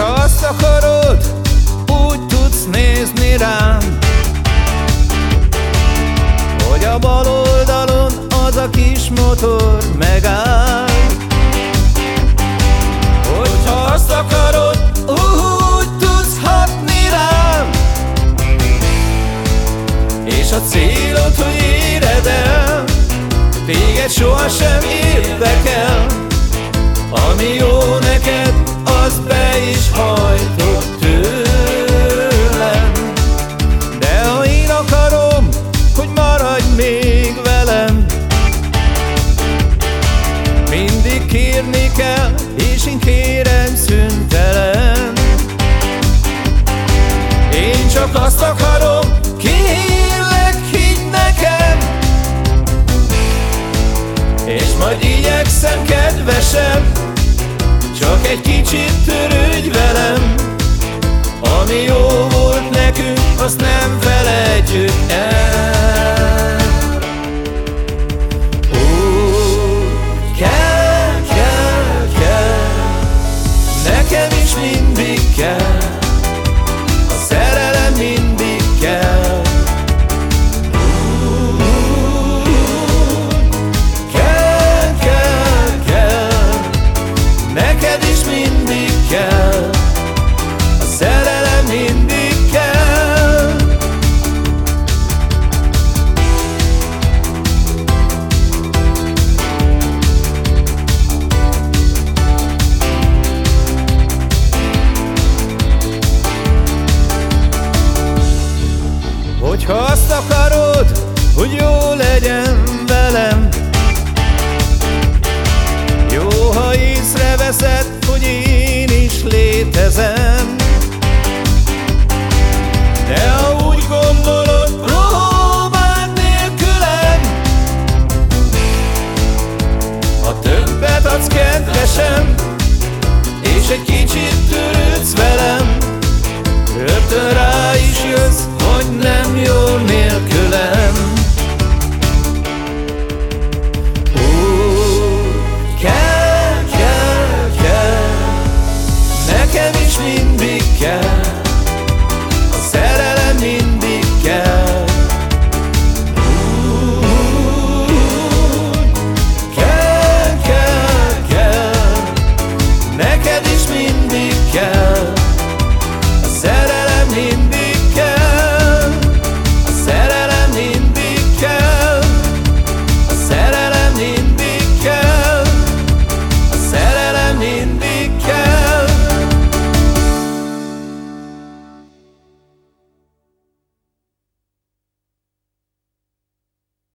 Ha azt akarod, úgy tudsz nézni rám. Hogy a bal oldalon az a kis motor megáll. Hogyha azt akarod, úgy tudsz hatni rám. És a célod, hogy éred el Téged sohasem érdekel. Is hajtott tőlem. De ha én akarom, hogy maradj még velem Mindig kérni kell, és én kérem szüntelen Én csak azt akarom, kérlek, higgy nekem És majd igyekszem, kedvesem Csak egy kicsit törődj azt nem felejtjük el. Úgy kell, kell, kell Nekem is mindig kell Hogyha azt akarod, hogy jó legyen velem Jó, ha észreveszed, hogy én is létezem. De ha úgy gondolod, próbáld nélkülem Ha többet adsz kedvesem És egy kicsit törődsz velem Rögtön rá